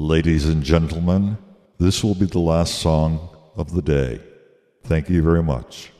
Ladies and gentlemen, this will be the last song of the day. Thank you very much.